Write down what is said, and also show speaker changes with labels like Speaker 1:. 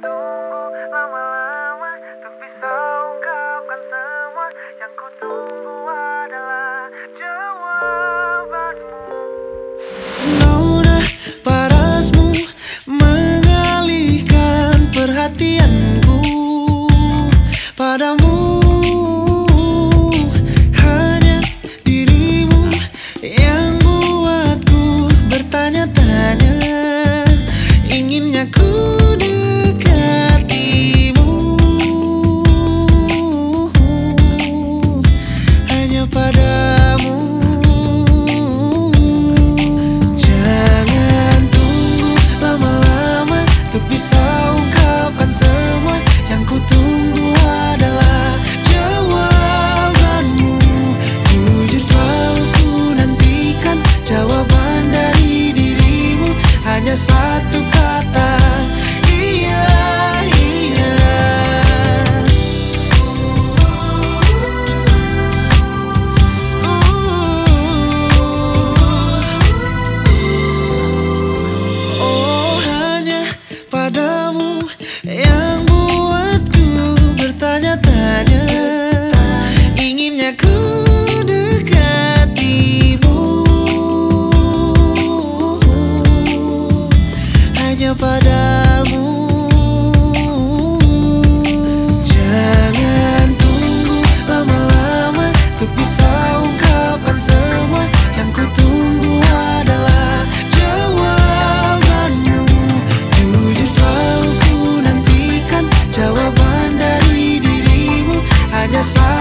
Speaker 1: tunggu lama-lama Untuk bisa ungkapkan semua Yang ku tunggu adalah jawabanmu.
Speaker 2: Nona parasmu Mengalihkan perhatianku Padamu. Hanya dirimu yang yang buatku bertanya-tanya. Inginnya ku dekatimu. Hanya pada regresar.